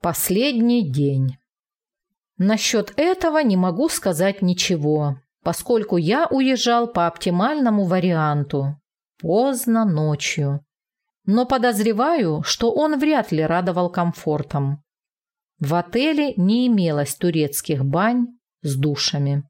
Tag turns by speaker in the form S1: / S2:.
S1: Последний день. Насчет этого не могу сказать ничего, поскольку я уезжал по оптимальному варианту. Поздно ночью. Но подозреваю, что он вряд ли радовал комфортом. В отеле не имелось турецких бань с душами.